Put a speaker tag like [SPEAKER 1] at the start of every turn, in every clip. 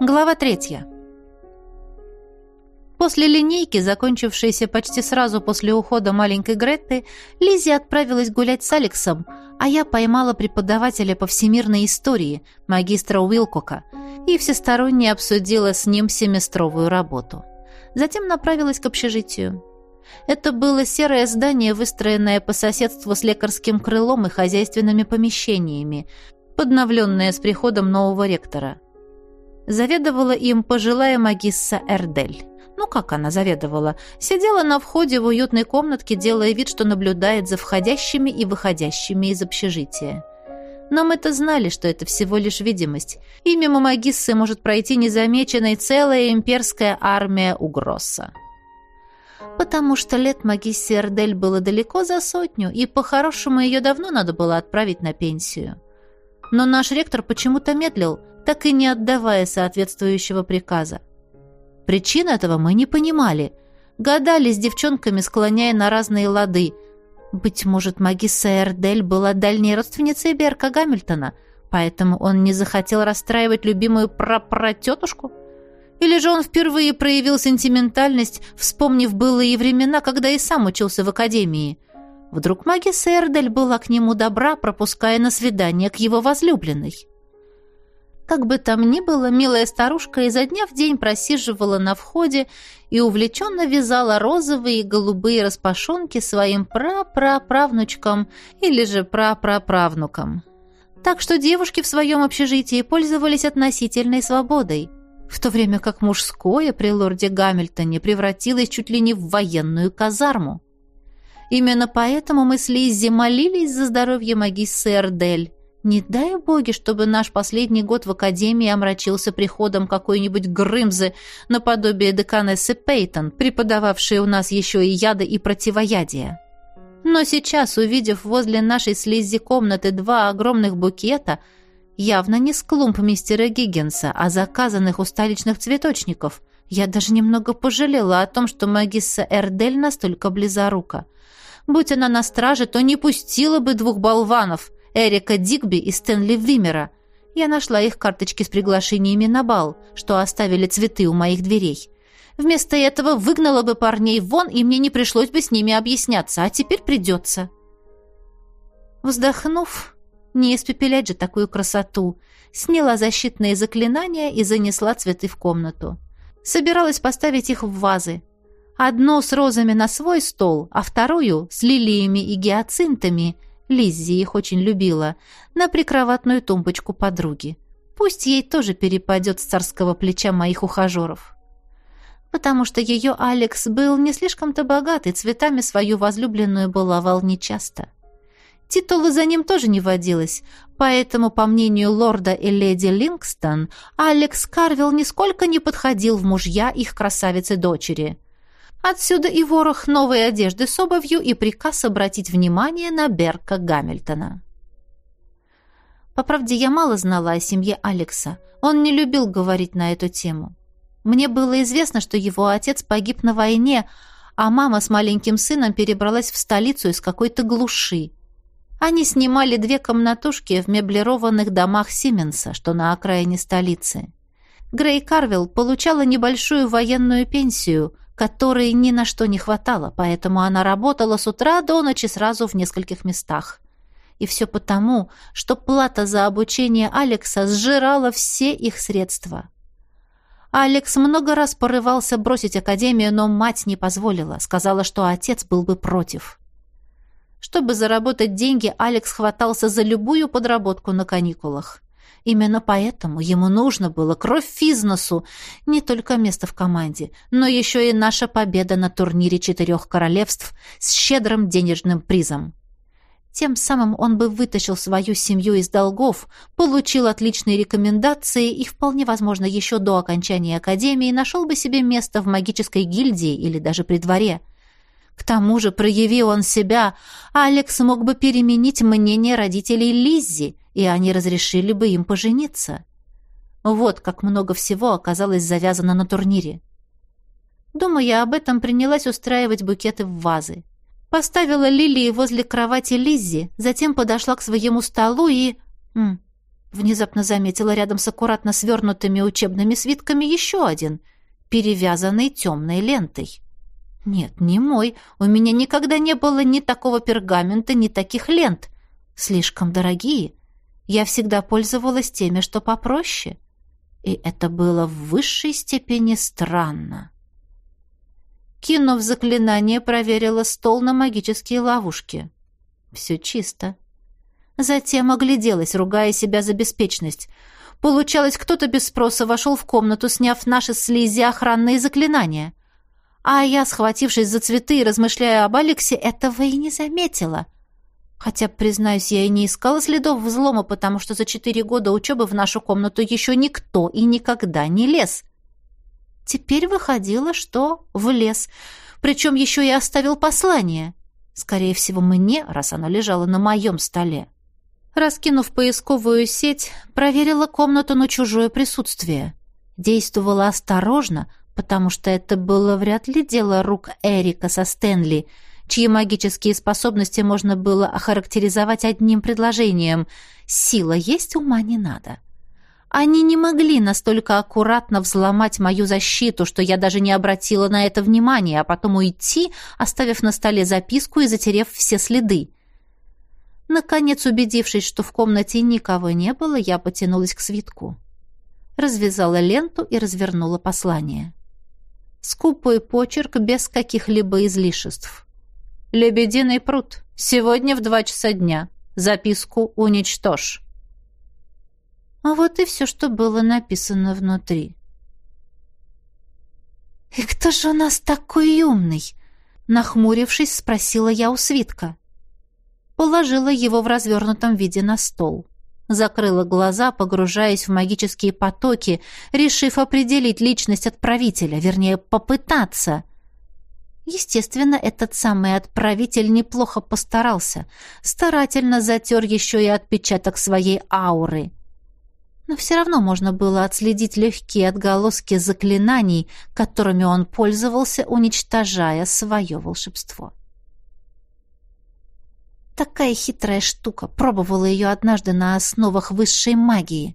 [SPEAKER 1] Глава третья. После линейки, закончившейся почти сразу после ухода маленькой Гретты, Лиззи отправилась гулять с Алексом, а я поймала преподавателя по всемирной истории, магистра Уилкока, и всесторонне обсудила с ним семестровую работу. Затем направилась к общежитию. Это было серое здание, выстроенное по соседству с лекарским крылом и хозяйственными помещениями, подновленное с приходом нового ректора – Заведовала им пожилая магисса Эрдель. Ну, как она заведовала? Сидела на входе в уютной комнатке, делая вид, что наблюдает за входящими и выходящими из общежития. Но мы-то знали, что это всего лишь видимость, и мимо магиссы может пройти незамеченной целая имперская армия угроза. Потому что лет магиссе Эрдель было далеко за сотню, и по-хорошему ее давно надо было отправить на пенсию. Но наш ректор почему-то медлил, так и не отдавая соответствующего приказа. Причин этого мы не понимали. Гадали с девчонками, склоняя на разные лады. Быть может, магисса Эрдель была дальней родственницей Берка Гамильтона, поэтому он не захотел расстраивать любимую прапратетушку? Или же он впервые проявил сентиментальность, вспомнив былые времена, когда и сам учился в академии? Вдруг магисса Эрдель была к нему добра, пропуская на свидание к его возлюбленной? Как бы там ни было, милая старушка изо дня в день просиживала на входе и увлеченно вязала розовые и голубые распашонки своим прапраправнучкам или же прапраправнукам. Так что девушки в своем общежитии пользовались относительной свободой, в то время как мужское при лорде Гамильтоне превратилось чуть ли не в военную казарму. Именно поэтому мы с Лиззи молились за здоровье магиссы Эрдель, не дай боги, чтобы наш последний год в академии омрачился приходом какой-нибудь Грымзы наподобие деканессы Пейтон, преподававшей у нас еще и яды и противоядия. Но сейчас, увидев возле нашей слизи комнаты два огромных букета, явно не с клумб мистера Гиггинса, а заказанных у столичных цветочников, я даже немного пожалела о том, что магисса Эрдель настолько близорука. Будь она на страже, то не пустила бы двух болванов — Эрика Дигби и Стэнли Вимера. Я нашла их карточки с приглашениями на бал, что оставили цветы у моих дверей. Вместо этого выгнала бы парней вон, и мне не пришлось бы с ними объясняться, а теперь придется. Вздохнув, не испепелять же такую красоту, сняла защитные заклинания и занесла цветы в комнату. Собиралась поставить их в вазы. Одну с розами на свой стол, а вторую с лилиями и гиацинтами – Лиззи их очень любила, на прикроватную тумбочку подруги. Пусть ей тоже перепадет с царского плеча моих ухажеров. Потому что ее Алекс был не слишком-то богат, и цветами свою возлюбленную баловал нечасто. Титула за ним тоже не водилось, поэтому, по мнению лорда и леди Лингстон, Алекс Карвилл нисколько не подходил в мужья их красавицы-дочери – Отсюда и ворох новой одежды с обувью и приказ обратить внимание на Берка Гамильтона. По правде, я мало знала о семье Алекса. Он не любил говорить на эту тему. Мне было известно, что его отец погиб на войне, а мама с маленьким сыном перебралась в столицу из какой-то глуши. Они снимали две комнатушки в меблированных домах Сименса, что на окраине столицы. Грей Карвилл получала небольшую военную пенсию – которой ни на что не хватало, поэтому она работала с утра до ночи сразу в нескольких местах. И все потому, что плата за обучение Алекса сжирала все их средства. Алекс много раз порывался бросить академию, но мать не позволила, сказала, что отец был бы против. Чтобы заработать деньги, Алекс хватался за любую подработку на каникулах. Именно поэтому ему нужно было кровь Физносу, не только место в команде, но еще и наша победа на турнире четырех королевств с щедрым денежным призом. Тем самым он бы вытащил свою семью из долгов, получил отличные рекомендации и, вполне возможно, еще до окончания академии нашел бы себе место в магической гильдии или даже при дворе – к тому же, проявил он себя, Алекс мог бы переменить мнение родителей Лиззи, и они разрешили бы им пожениться. Вот как много всего оказалось завязано на турнире. Думая об этом, принялась устраивать букеты в вазы. Поставила лилии возле кровати Лиззи, затем подошла к своему столу и... М, Внезапно заметила рядом с аккуратно свернутыми учебными свитками еще один, перевязанный темной лентой. Нет, не мой. У меня никогда не было ни такого пергамента, ни таких лент. Слишком дорогие. Я всегда пользовалась теми, что попроще. И это было в высшей степени странно. Кинув заклинание, проверила стол на магические ловушки. Все чисто. Затем огляделась, ругая себя за беспечность. Получалось, кто-то без спроса вошел в комнату, сняв наши слизи охранные заклинания. А я, схватившись за цветы и размышляя об Алексе, этого и не заметила. Хотя, признаюсь, я и не искала следов взлома, потому что за четыре года учебы в нашу комнату еще никто и никогда не лез. Теперь выходило, что влез, причем еще и оставил послание. Скорее всего, мне, раз оно лежало на моем столе. Раскинув поисковую сеть, проверила комнату на чужое присутствие. Действовала осторожно, потому что это было вряд ли дело рук Эрика со Стэнли, чьи магические способности можно было охарактеризовать одним предложением «Сила есть, ума не надо». Они не могли настолько аккуратно взломать мою защиту, что я даже не обратила на это внимания, а потом уйти, оставив на столе записку и затерев все следы. Наконец, убедившись, что в комнате никого не было, я потянулась к свитку. Развязала ленту и развернула послание. Скупой почерк без каких-либо излишеств. «Лебединый пруд. Сегодня в два часа дня. Записку уничтожь». А вот и все, что было написано внутри. «И кто же у нас такой умный?» Нахмурившись, спросила я у свитка положила его в развернутом виде на стол. Закрыла глаза, погружаясь в магические потоки, решив определить личность отправителя, вернее, попытаться. Естественно, этот самый отправитель неплохо постарался, старательно затер еще и отпечаток своей ауры. Но все равно можно было отследить легкие отголоски заклинаний, которыми он пользовался, уничтожая свое волшебство. Такая хитрая штука. Пробовала ее однажды на основах высшей магии.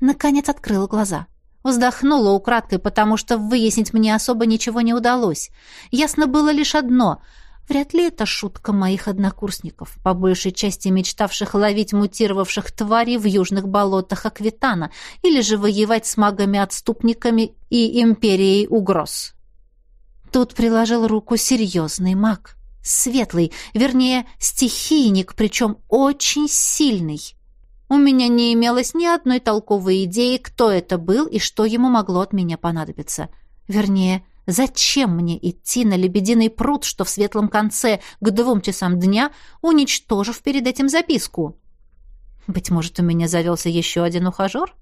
[SPEAKER 1] Наконец открыла глаза. Вздохнула украдкой, потому что выяснить мне особо ничего не удалось. Ясно было лишь одно. Вряд ли это шутка моих однокурсников, по большей части мечтавших ловить мутировавших тварей в южных болотах Аквитана или же воевать с магами-отступниками и империей угроз. Тут приложил руку серьезный маг светлый, вернее, стихийник, причем очень сильный. У меня не имелось ни одной толковой идеи, кто это был и что ему могло от меня понадобиться. Вернее, зачем мне идти на лебединый пруд, что в светлом конце, к двум часам дня, уничтожив перед этим записку? Быть может, у меня завелся еще один ухажер?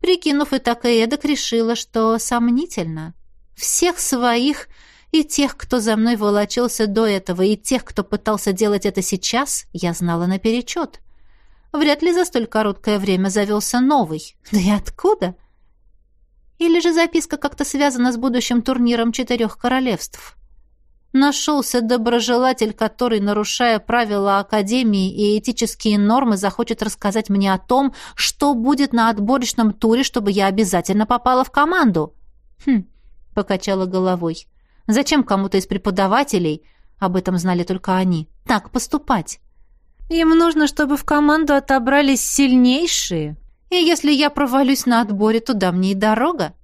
[SPEAKER 1] Прикинув и так и эдак, решила, что сомнительно. Всех своих и тех, кто за мной волочился до этого, и тех, кто пытался делать это сейчас, я знала наперечет. Вряд ли за столь короткое время завелся новый. Да и откуда? Или же записка как-то связана с будущим турниром четырех королевств? Нашелся доброжелатель, который, нарушая правила Академии и этические нормы, захочет рассказать мне о том, что будет на отборочном туре, чтобы я обязательно попала в команду. Хм, покачала головой. Зачем кому-то из преподавателей, об этом знали только они, так поступать? Им нужно, чтобы в команду отобрались сильнейшие. И если я провалюсь на отборе, туда мне и дорога.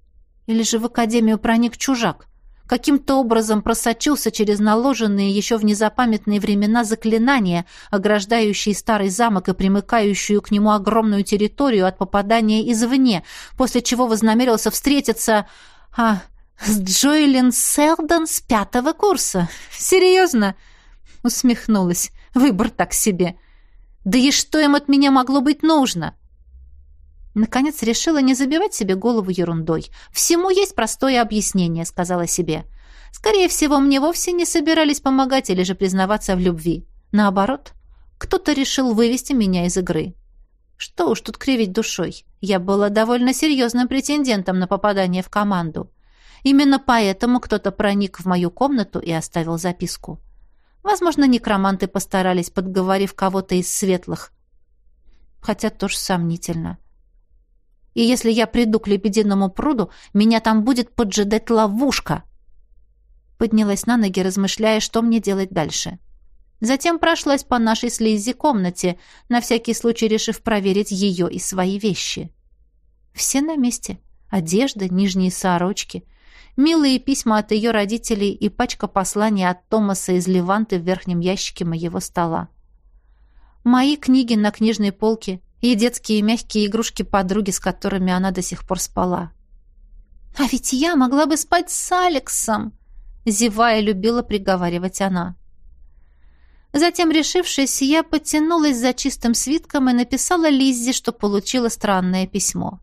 [SPEAKER 1] Или же в академию проник чужак. Каким-то образом просочился через наложенные еще в незапамятные времена заклинания, ограждающие старый замок и примыкающую к нему огромную территорию от попадания извне, после чего вознамерился встретиться... А, «С Джоэлин Селдон с пятого курса. Серьезно?» Усмехнулась. «Выбор так себе. Да и что им от меня могло быть нужно?» Наконец решила не забивать себе голову ерундой. «Всему есть простое объяснение», — сказала себе. «Скорее всего, мне вовсе не собирались помогать или же признаваться в любви. Наоборот, кто-то решил вывести меня из игры. Что уж тут кривить душой. Я была довольно серьезным претендентом на попадание в команду. Именно поэтому кто-то проник в мою комнату и оставил записку. Возможно, некроманты постарались, подговорив кого-то из светлых. хотя тоже сомнительно. И если я приду к лебединому пруду, меня там будет поджидать ловушка. Поднялась на ноги, размышляя, что мне делать дальше. Затем прошлась по нашей с Лиззи комнате, на всякий случай решив проверить ее и свои вещи. Все на месте. Одежда, нижние сорочки, милые письма от ее родителей и пачка посланий от Томаса из Леванты в верхнем ящике моего стола. Мои книги на книжной полке и детские мягкие игрушки подруги, с которыми она до сих пор спала. «А ведь я могла бы спать с Алексом!» Зевая, любила приговаривать она. Затем, решившись, я потянулась за чистым свитком и написала Лиззе, что получила странное письмо.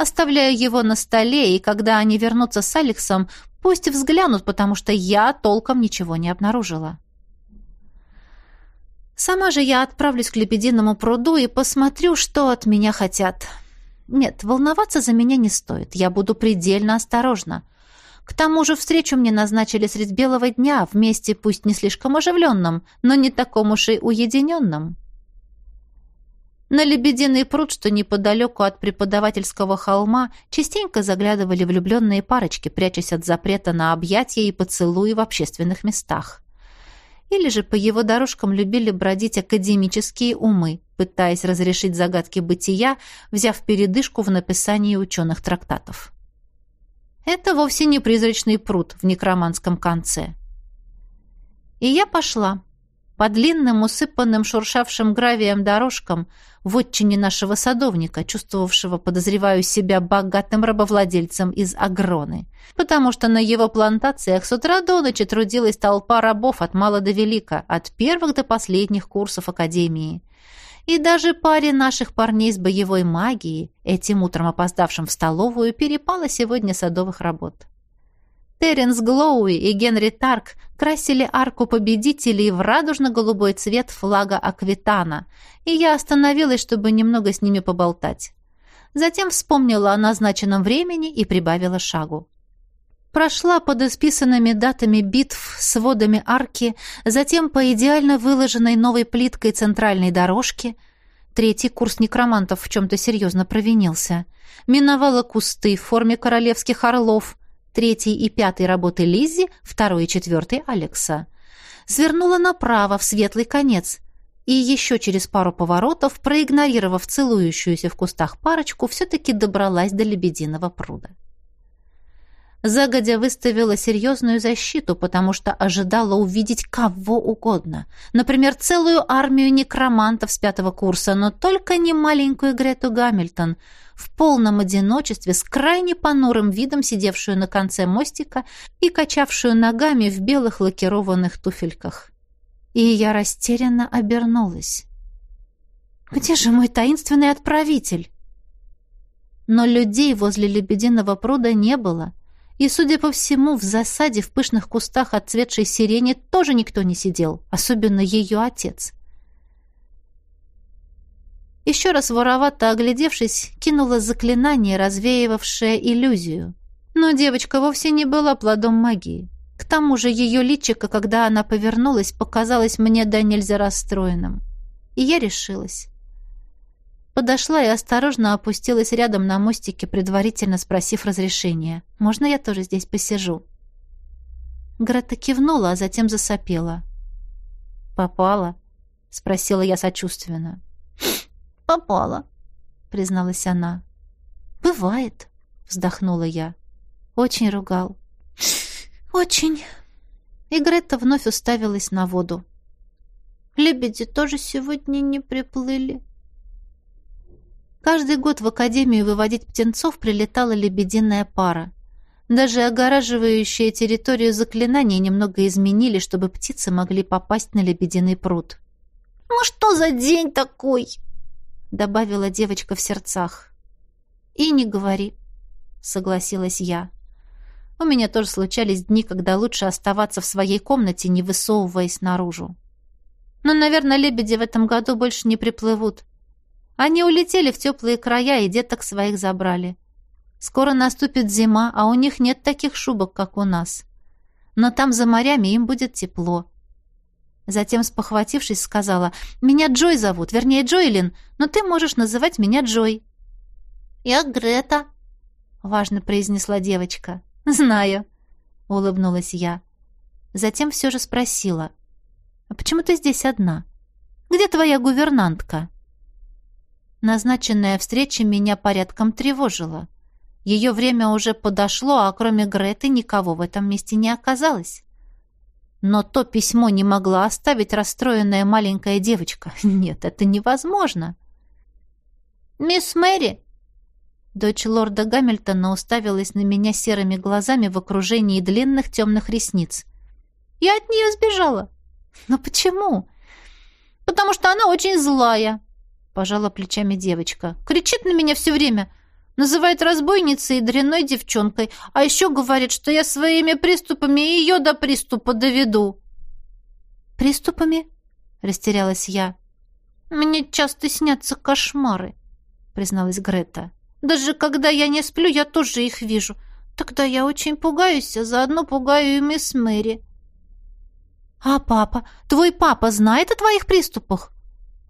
[SPEAKER 1] Оставляю его на столе, и когда они вернутся с Алексом, пусть взглянут, потому что я толком ничего не обнаружила. Сама же я отправлюсь к лебединому пруду и посмотрю, что от меня хотят. Нет, волноваться за меня не стоит. Я буду предельно осторожна. К тому же встречу мне назначили средь белого дня, вместе пусть не слишком оживленном, но не таком уж и уединенном. На лебединый пруд, что неподалеку от преподавательского холма, частенько заглядывали влюбленные парочки, прячась от запрета на объятия и поцелуи в общественных местах или же по его дорожкам любили бродить академические умы, пытаясь разрешить загадки бытия, взяв передышку в написании ученых трактатов. Это вовсе не призрачный пруд в некроманском конце. И я пошла, по длинным, усыпанным шуршавшим гравием дорожкам в отчине нашего садовника, чувствовавшего, подозреваю себя, богатым рабовладельцем из Агроны, потому что на его плантациях с утра до ночи трудилась толпа рабов от мала до велика, от первых до последних курсов Академии. И даже паре наших парней с боевой магией, этим утром опоздавшим в столовую, перепало сегодня садовых работ. Теренс Глоуи и Генри Тарк красили арку победителей в радужно-голубой цвет флага Аквитана, и я остановилась, чтобы немного с ними поболтать. Затем вспомнила о назначенном времени и прибавила шагу. Прошла под исписанными датами битв с водами арки, затем по идеально выложенной новой плиткой центральной дорожки. Третий курс некромантов в чем-то серьезно провинился. Миновала кусты в форме королевских орлов, третий и пятый работы Лиззи, второй и четвертый Алекса. Свернула направо, в светлый конец, и еще через пару поворотов, проигнорировав целующуюся в кустах парочку, все-таки добралась до Лебединого пруда. Загодя выставила серьезную защиту, потому что ожидала увидеть кого угодно. Например, целую армию некромантов с пятого курса, но только не маленькую Грету Гамильтон — в полном одиночестве, с крайне понурым видом сидевшую на конце мостика и качавшую ногами в белых лакированных туфельках. И я растерянно обернулась. «Где же мой таинственный отправитель?» Но людей возле лебединого пруда не было, и, судя по всему, в засаде в пышных кустах отцветшей сирени тоже никто не сидел, особенно ее отец. Еще раз воровато оглядевшись, кинула заклинание, развеивавшее иллюзию. Но девочка вовсе не была плодом магии. К тому же ее личико, когда она повернулась, показалось мне да нельзя расстроенным. И я решилась. Подошла и осторожно опустилась рядом на мостике, предварительно спросив разрешения. «Можно я тоже здесь посижу?» Грета кивнула, а затем засопела. «Попала?» — спросила я сочувственно попала», — призналась она. «Бывает», — вздохнула я. «Очень ругал». «Очень». И Грета вновь уставилась на воду. «Лебеди тоже сегодня не приплыли». Каждый год в академию выводить птенцов прилетала лебединая пара. Даже огораживающие территорию заклинания немного изменили, чтобы птицы могли попасть на лебединый пруд. «Ну что за день такой?» — добавила девочка в сердцах. «И не говори», — согласилась я. У меня тоже случались дни, когда лучше оставаться в своей комнате, не высовываясь наружу. Но, наверное, лебеди в этом году больше не приплывут. Они улетели в теплые края и деток своих забрали. Скоро наступит зима, а у них нет таких шубок, как у нас. Но там за морями им будет тепло. Затем, спохватившись, сказала, «Меня Джой зовут, вернее, Джойлин, но ты можешь называть меня Джой».
[SPEAKER 2] «Я Грета», —
[SPEAKER 1] важно произнесла девочка. «Знаю», — улыбнулась я. Затем все же спросила, «А почему ты здесь одна? Где твоя гувернантка?» Назначенная встреча меня порядком тревожила. Ее время уже подошло, а кроме Греты никого в этом месте не оказалось. Но то письмо не могла оставить расстроенная маленькая девочка. Нет, это невозможно.
[SPEAKER 2] «Мисс Мэри!»
[SPEAKER 1] Дочь лорда Гамильтона уставилась на меня серыми глазами в окружении длинных темных ресниц.
[SPEAKER 2] «Я от нее сбежала».
[SPEAKER 1] «Но почему?»
[SPEAKER 2] «Потому что она очень злая», —
[SPEAKER 1] пожала плечами девочка.
[SPEAKER 2] «Кричит на меня все время. Называет разбойницей и дрянной девчонкой. А еще говорит, что я своими приступами ее до приступа доведу».
[SPEAKER 1] «Приступами?» — растерялась я.
[SPEAKER 2] «Мне часто снятся кошмары», — призналась Грета. «Даже когда я не сплю, я тоже их вижу. Тогда я очень пугаюсь, а заодно пугаю и мисс Мэри».
[SPEAKER 1] «А папа? Твой папа знает о твоих приступах?»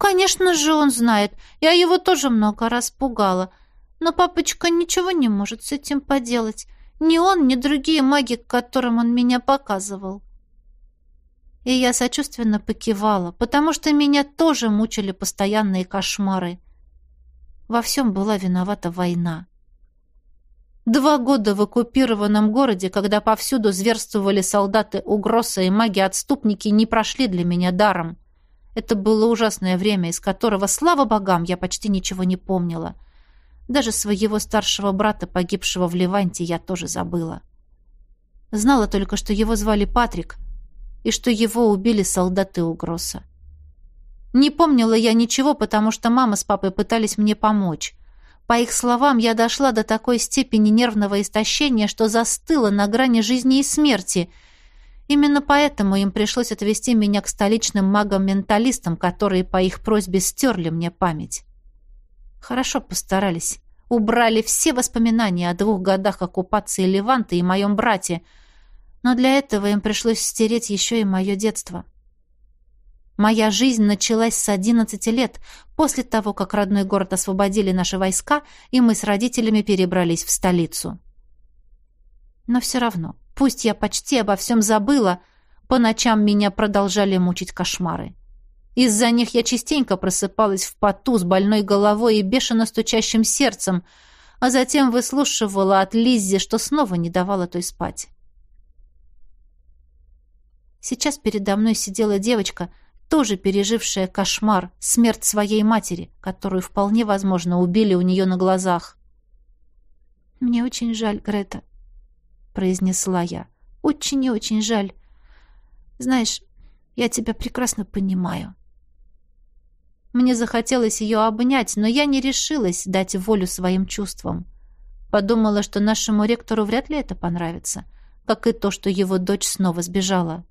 [SPEAKER 2] «Конечно же он знает. Я его тоже много раз пугала. Но папочка ничего не может с этим поделать. Ни он, ни другие маги, к которым он меня показывал».
[SPEAKER 1] И я сочувственно покивала, потому что меня тоже мучили постоянные кошмары. Во всем была виновата война. Два года в оккупированном городе, когда повсюду зверствовали солдаты Угроса и маги-отступники, не прошли для меня даром. Это было ужасное время, из которого, слава богам, я почти ничего не помнила. Даже своего старшего брата, погибшего в Леванте, я тоже забыла. Знала только, что его звали Патрик, и что его убили солдаты Угроса. Не помнила я ничего, потому что мама с папой пытались мне помочь. По их словам, я дошла до такой степени нервного истощения, что застыла на грани жизни и смерти. Именно поэтому им пришлось отвезти меня к столичным магам-менталистам, которые по их просьбе стерли мне память. Хорошо постарались. Убрали все воспоминания о двух годах оккупации Леванта и моем брате, но для этого им пришлось стереть еще и мое детство. Моя жизнь началась с 11 лет, после того, как родной город освободили наши войска, и мы с родителями перебрались в столицу. Но все равно, пусть я почти обо всем забыла, по ночам меня продолжали мучить кошмары. Из-за них я частенько просыпалась в поту с больной головой и бешено стучащим сердцем, а затем выслушивала от Лиззи, что снова не давала той спать. Сейчас передо мной сидела девочка, тоже пережившая кошмар, смерть своей матери, которую вполне возможно убили у нее на глазах. «Мне очень жаль, Грета», — произнесла я. «Очень и очень жаль. Знаешь, я тебя прекрасно понимаю». Мне захотелось ее обнять, но я не решилась дать волю своим чувствам. Подумала, что нашему ректору вряд ли это понравится, как и то, что его дочь снова сбежала.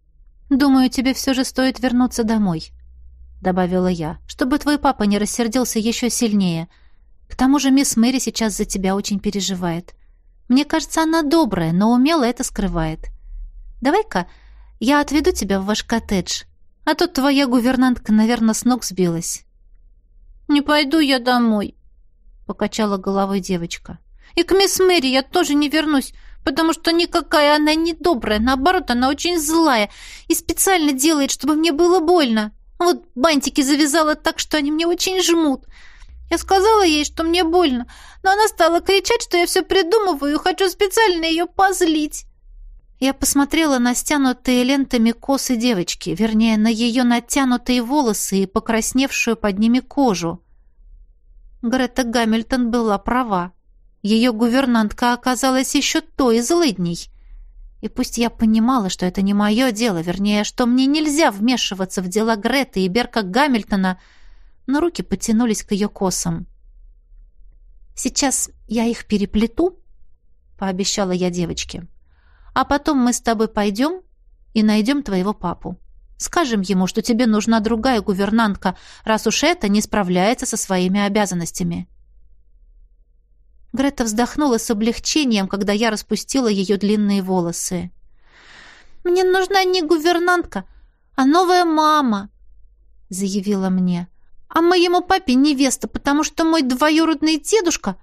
[SPEAKER 1] «Думаю, тебе все же стоит вернуться домой», — добавила я, «чтобы твой папа не рассердился еще сильнее. К тому же мисс Мэри сейчас за тебя очень переживает. Мне кажется, она добрая, но умело это скрывает. Давай-ка я отведу тебя в ваш коттедж, а то твоя гувернантка, наверное, с ног сбилась».
[SPEAKER 2] «Не пойду я домой», — покачала головой девочка. «И к мисс Мэри я тоже не вернусь потому что никакая она не добрая, наоборот, она очень злая и специально делает, чтобы мне было больно. Вот бантики завязала так, что они мне очень жмут. Я сказала ей, что мне больно, но она стала кричать, что я все придумываю и хочу специально ее позлить.
[SPEAKER 1] Я посмотрела на стянутые лентами косы девочки, вернее, на ее натянутые волосы и покрасневшую под ними кожу. Грета Гамильтон была права. Ее гувернантка оказалась еще той злыдней. И пусть я понимала, что это не мое дело, вернее, что мне нельзя вмешиваться в дела Греты и Берка Гамильтона, но руки потянулись к ее косам. «Сейчас я их переплету», — пообещала я девочке. «А потом мы с тобой пойдем и найдем твоего папу. Скажем ему, что тебе нужна другая гувернантка, раз уж это не справляется со своими обязанностями». Грета вздохнула с облегчением, когда я распустила ее длинные волосы.
[SPEAKER 2] «Мне нужна не гувернантка, а новая мама», — заявила мне. «А моему папе невеста, потому что мой двоюродный дедушка...»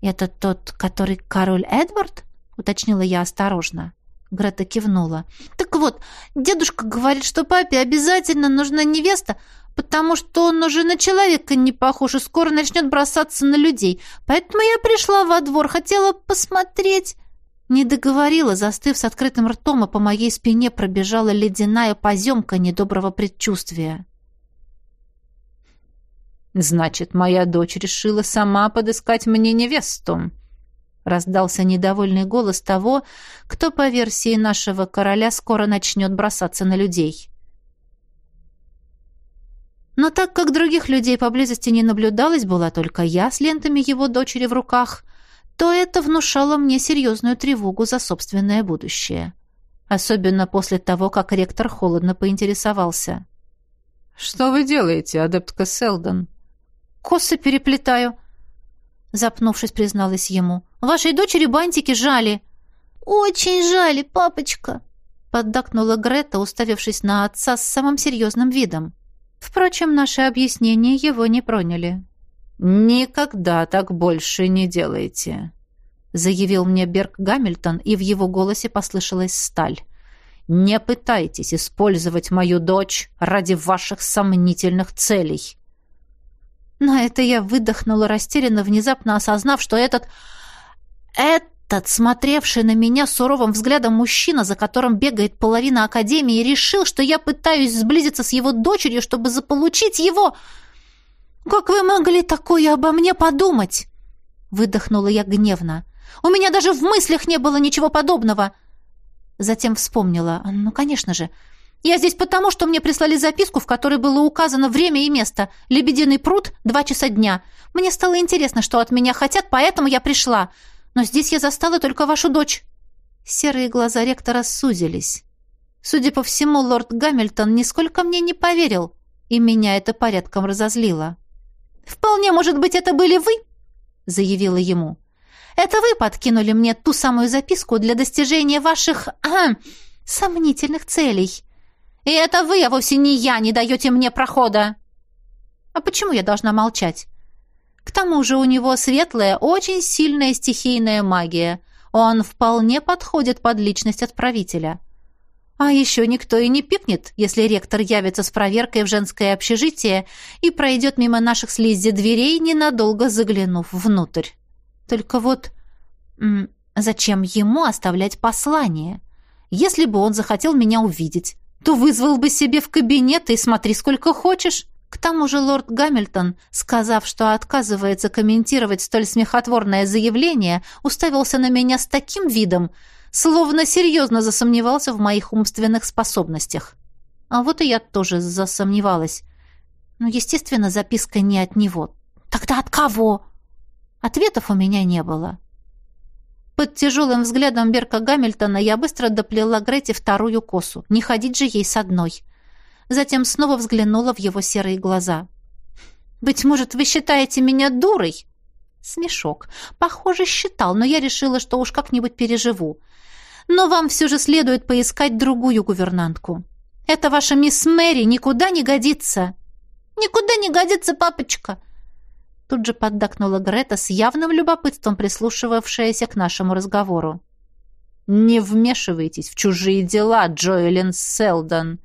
[SPEAKER 2] «Это тот, который король Эдвард?» — уточнила я осторожно. Грета кивнула. «Так вот, дедушка говорит, что папе обязательно нужна невеста, потому что он уже на человека не похож и скоро начнет бросаться на людей. Поэтому я пришла во двор, хотела посмотреть...» Не договорила, застыв с открытым ртом, а по моей спине пробежала ледяная поземка недоброго предчувствия.
[SPEAKER 1] «Значит, моя дочь решила сама подыскать мне невесту», раздался недовольный голос того, кто, по версии нашего короля, скоро начнет бросаться на людей. Но так как других людей поблизости не наблюдалось, была только я с лентами его дочери в руках, то это внушало мне серьезную тревогу за собственное будущее. Особенно после того, как ректор холодно поинтересовался. «Что вы делаете, адептка Селдон?»
[SPEAKER 2] «Косы переплетаю», — запнувшись, призналась ему. «Вашей дочери бантики жали». «Очень жали, папочка», — поддакнула Грета, уставившись на отца с самым серьезным видом. Впрочем, наши объяснения его не проняли.
[SPEAKER 1] «Никогда так больше не делайте», — заявил мне Берг Гамильтон, и в его голосе послышалась сталь. «Не пытайтесь использовать мою дочь ради ваших сомнительных целей».
[SPEAKER 2] На это я выдохнула растерянно, внезапно осознав, что этот... Этот, смотревший на меня суровым взглядом мужчина, за которым бегает половина Академии, решил, что я пытаюсь сблизиться с его дочерью, чтобы заполучить его... «Как вы могли такое обо мне подумать?» Выдохнула я гневно. «У меня даже в мыслях не было ничего подобного!» Затем вспомнила. «Ну, конечно же. Я здесь потому, что мне прислали записку, в которой было указано время и место. Лебединый пруд, два часа дня. Мне стало интересно, что от меня хотят, поэтому я пришла. Но здесь я застала только вашу дочь». Серые глаза ректора сузились. Судя по всему, лорд Гамильтон нисколько мне не поверил, и меня это порядком разозлило. «Вполне, может быть, это были вы?» — заявила ему. «Это вы подкинули мне ту самую записку для достижения ваших... А, сомнительных целей. И это вы, а вовсе не я, не даете мне прохода!» «А почему я должна молчать?» «К тому же у него светлая, очень сильная стихийная магия. Он вполне подходит под личность отправителя». А еще никто и не пикнет, если ректор явится с проверкой в женское общежитие и пройдет мимо наших слизди дверей, ненадолго заглянув внутрь. Только вот зачем ему оставлять послание? Если бы он захотел меня увидеть, то вызвал бы себе в кабинет и смотри сколько хочешь. К тому же лорд Гамильтон, сказав, что отказывается комментировать столь смехотворное заявление, уставился на меня с таким видом, словно серьезно засомневался в моих умственных способностях. А вот и я тоже засомневалась. Но, естественно, записка не от него. Тогда от кого? Ответов у меня не было. Под тяжелым взглядом Берка Гамильтона я быстро доплела Грете вторую косу. Не ходить же ей с одной. Затем снова взглянула в его серые глаза. «Быть может, вы считаете меня дурой?» Смешок. Похоже, считал, но я решила, что уж как-нибудь переживу но вам все же следует поискать другую гувернантку. Это ваша мисс Мэри никуда не годится». «Никуда не годится, папочка!» Тут же поддакнула Грета с явным любопытством, прислушивавшаяся к нашему разговору. «Не вмешивайтесь в чужие дела, Джоэлин Селдон!»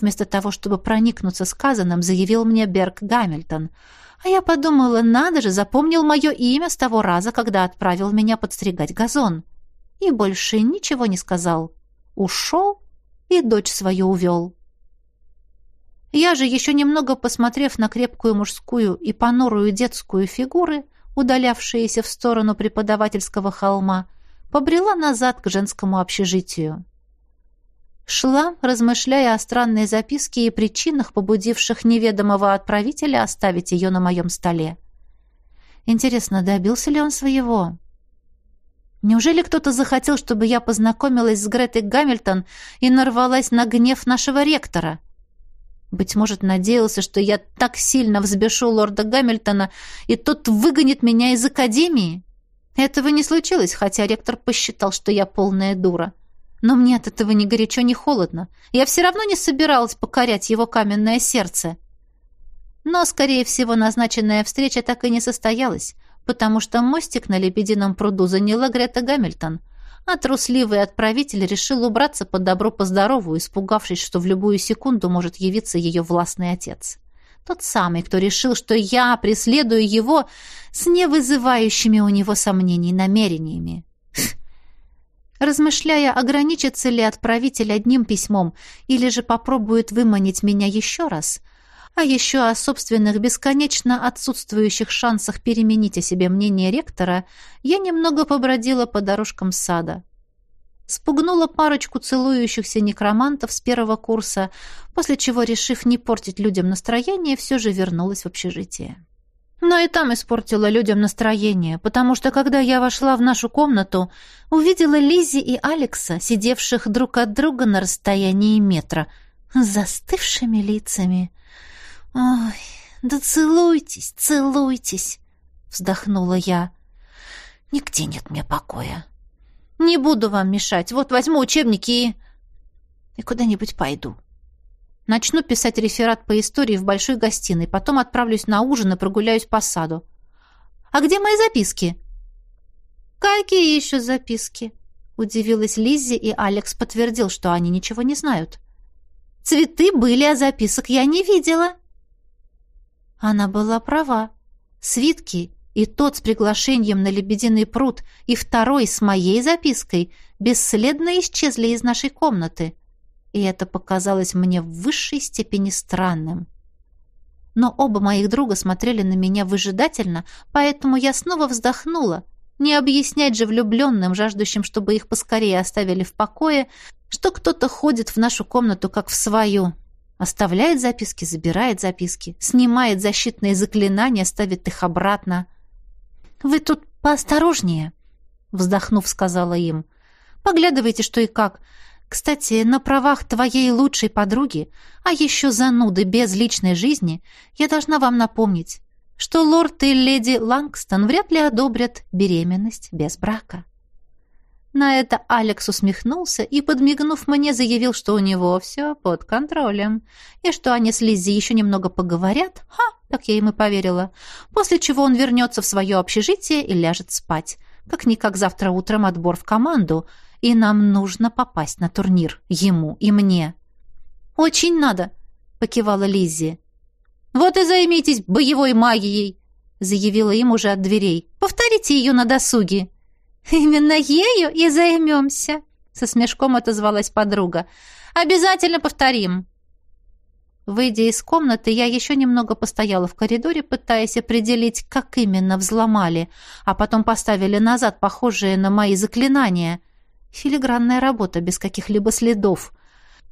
[SPEAKER 2] Вместо того, чтобы проникнуться сказанным, заявил мне Берг Гамильтон. А я подумала, надо же, запомнил мое имя с того раза, когда отправил меня подстригать газон и больше ничего не сказал. Ушел и дочь свою увел. Я же, еще немного посмотрев на крепкую мужскую и понурую детскую фигуры, удалявшиеся в сторону преподавательского холма, побрела назад к женскому общежитию. Шла, размышляя о странной записке и причинах, побудивших неведомого отправителя оставить ее на моем столе. Интересно, добился ли он своего? Неужели кто-то захотел, чтобы я познакомилась с Гретой Гамильтон и нарвалась на гнев нашего ректора? Быть может, надеялся, что я так сильно взбешу лорда Гамильтона, и тот выгонит меня из академии? Этого не случилось, хотя ректор посчитал, что я полная дура.
[SPEAKER 1] Но мне от этого ни горячо, ни холодно. Я все равно не собиралась покорять его каменное сердце. Но, скорее всего, назначенная встреча так и не состоялась, потому что мостик на Лебедином пруду заняла Грета Гамильтон, а трусливый отправитель решил убраться под добро по здорову, испугавшись, что в любую секунду может явиться ее властный отец. Тот самый, кто решил, что я преследую его с невызывающими у него сомнений намерениями. Размышляя, ограничится ли отправитель одним письмом или же попробует выманить меня еще раз, а еще о собственных бесконечно отсутствующих шансах переменить о себе мнение ректора, я немного побродила по дорожкам сада. Спугнула парочку целующихся некромантов с первого курса, после чего, решив не портить людям настроение, все же вернулась в общежитие. Но и там испортила людям настроение, потому что, когда я вошла в нашу комнату, увидела Лизи и Алекса, сидевших друг от друга на расстоянии метра, застывшими лицами. «Ой, да целуйтесь, целуйтесь!» — вздохнула я. «Нигде нет мне покоя. Не буду вам мешать. Вот возьму учебники и... и куда-нибудь пойду. Начну писать реферат по истории в большой гостиной, потом отправлюсь на ужин и прогуляюсь по саду. А где мои записки?» «Какие еще записки?» Удивилась Лиззи, и Алекс подтвердил, что они ничего не знают. «Цветы были, а записок я не видела». Она была права. Свитки и тот с приглашением на Лебединый пруд, и второй с моей запиской бесследно исчезли из нашей комнаты. И это показалось мне в высшей степени странным. Но оба моих друга смотрели на меня выжидательно, поэтому я снова вздохнула. Не объяснять же влюбленным, жаждущим, чтобы их поскорее оставили в покое, что кто-то ходит в нашу комнату, как в свою. Оставляет записки, забирает записки, снимает защитные заклинания, ставит их обратно. «Вы тут поосторожнее», — вздохнув, сказала им. «Поглядывайте, что и как. Кстати, на правах твоей лучшей подруги, а еще зануды без личной жизни, я должна вам напомнить, что лорд и леди Лангстон вряд ли одобрят беременность без брака». На это Алекс усмехнулся и, подмигнув мне, заявил, что у него все под контролем, и что они с Лиззи еще немного поговорят. Ха, так я им и поверила. После чего он вернется в свое общежитие и ляжет спать. Как-никак завтра утром отбор в команду, и нам нужно попасть на турнир, ему и мне. «Очень надо», — покивала Лиззи. «Вот и займитесь боевой магией», — заявила им уже от дверей. «Повторите ее на досуге». «Именно ею и займемся», — со смешком отозвалась подруга. «Обязательно повторим». Выйдя из комнаты, я еще немного постояла в коридоре, пытаясь определить, как именно взломали, а потом поставили назад похожие на мои заклинания. Филигранная работа, без каких-либо следов.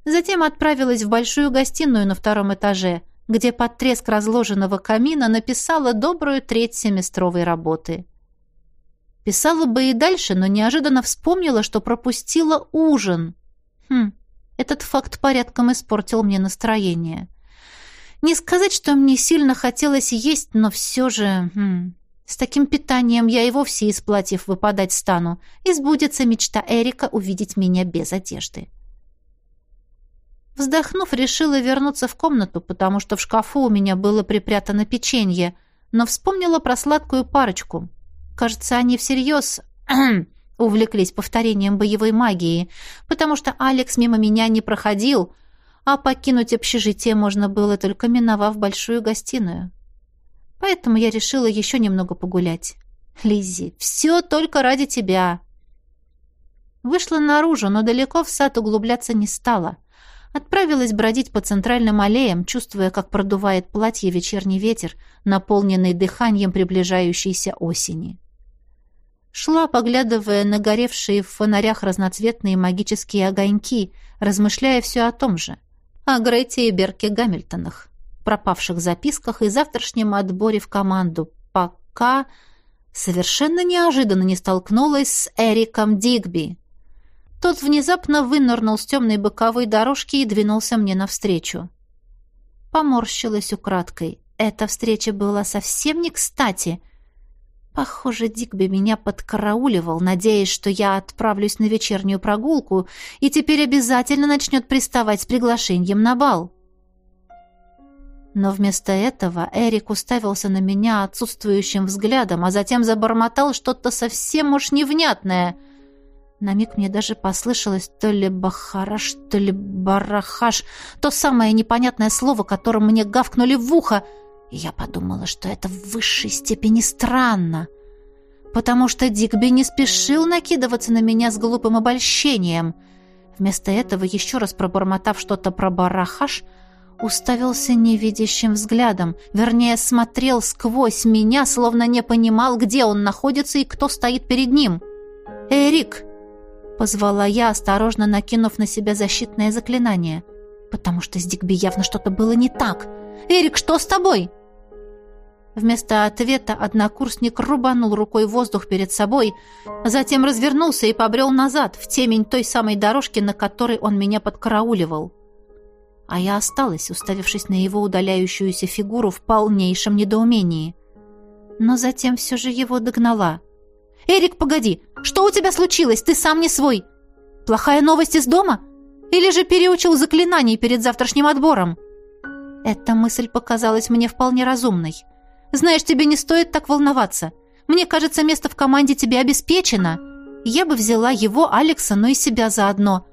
[SPEAKER 1] Затем отправилась в большую гостиную на втором этаже, где под треск разложенного камина написала добрую треть семестровой работы. Писала бы и дальше, но неожиданно вспомнила, что пропустила ужин. Хм, этот факт порядком испортил мне настроение. Не сказать, что мне сильно хотелось есть, но все же... Хм, с таким питанием я и вовсе из платьев выпадать стану. И сбудется мечта Эрика увидеть меня без одежды. Вздохнув, решила вернуться в комнату, потому что в шкафу у меня было припрятано печенье, но вспомнила про сладкую парочку — Кажется, они всерьез увлеклись повторением боевой магии, потому что Алекс мимо меня не проходил, а покинуть общежитие можно было только миновав большую гостиную. Поэтому я решила еще немного погулять. Лиззи, все только ради тебя. Вышла наружу, но далеко в сад углубляться не стала. Отправилась бродить по центральным аллеям, чувствуя, как продувает платье вечерний ветер, наполненный дыханием приближающейся осени. Шла, поглядывая на горевшие в фонарях разноцветные магические огоньки, размышляя все о том же. О Грете и Берке Гамильтонах, пропавших записках и завтрашнем отборе в команду, пока совершенно неожиданно не столкнулась с Эриком Дигби. Тот внезапно вынырнул с темной боковой дорожки и двинулся мне навстречу. Поморщилась украдкой. Эта встреча была совсем не кстати — Похоже, Дикби меня подкарауливал, надеясь, что я отправлюсь на вечернюю прогулку и теперь обязательно начнет приставать с приглашением на бал. Но вместо этого Эрик уставился на меня отсутствующим взглядом, а затем забормотал что-то совсем уж невнятное. На миг мне даже послышалось то ли бахараш, то ли барахаш, то самое непонятное слово, которым мне гавкнули в ухо — и я подумала, что это в высшей степени странно, потому что Дигби не спешил накидываться на меня с глупым обольщением. Вместо этого, еще раз пробормотав что-то про барахаш, уставился невидящим взглядом, вернее, смотрел сквозь меня, словно не понимал, где он находится и кто стоит перед ним. «Эрик!» — позвала я, осторожно накинув на себя защитное заклинание, потому что с Дигби явно что-то было не так. «Эрик, что с тобой?» Вместо ответа однокурсник рубанул рукой воздух перед собой, затем развернулся и побрел назад, в темень той самой дорожки, на которой он меня подкарауливал. А я осталась, уставившись на его удаляющуюся фигуру в полнейшем недоумении. Но затем все же его догнала. «Эрик, погоди! Что у тебя случилось? Ты сам не свой! Плохая новость из дома? Или же переучил заклинаний перед завтрашним отбором?» Эта мысль показалась мне вполне разумной. Знаешь, тебе не стоит так волноваться. Мне кажется, место в команде тебе обеспечено. Я бы взяла его, Алекса, но и себя заодно.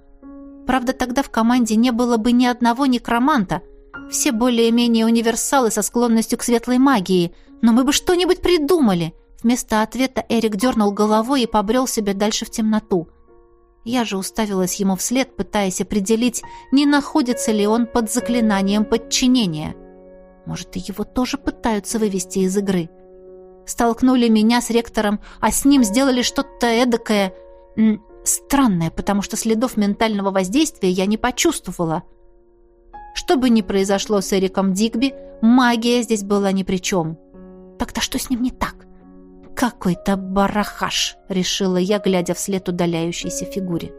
[SPEAKER 1] Правда, тогда в команде не было бы ни одного некроманта. Все более-менее универсалы со склонностью к светлой магии. Но мы бы что-нибудь придумали. Вместо ответа Эрик дернул головой и побрел себе дальше в темноту. Я же уставилась ему вслед, пытаясь определить, не находится ли он под заклинанием подчинения. — может, и его тоже пытаются вывести из игры. Столкнули меня с ректором, а с ним сделали что-то эдакое... странное, потому что следов ментального воздействия я не почувствовала. Что бы ни произошло с Эриком Дигби, магия здесь была ни при чем. Тогда что с ним не так? Какой-то барахаш, решила я, глядя вслед удаляющейся фигуре.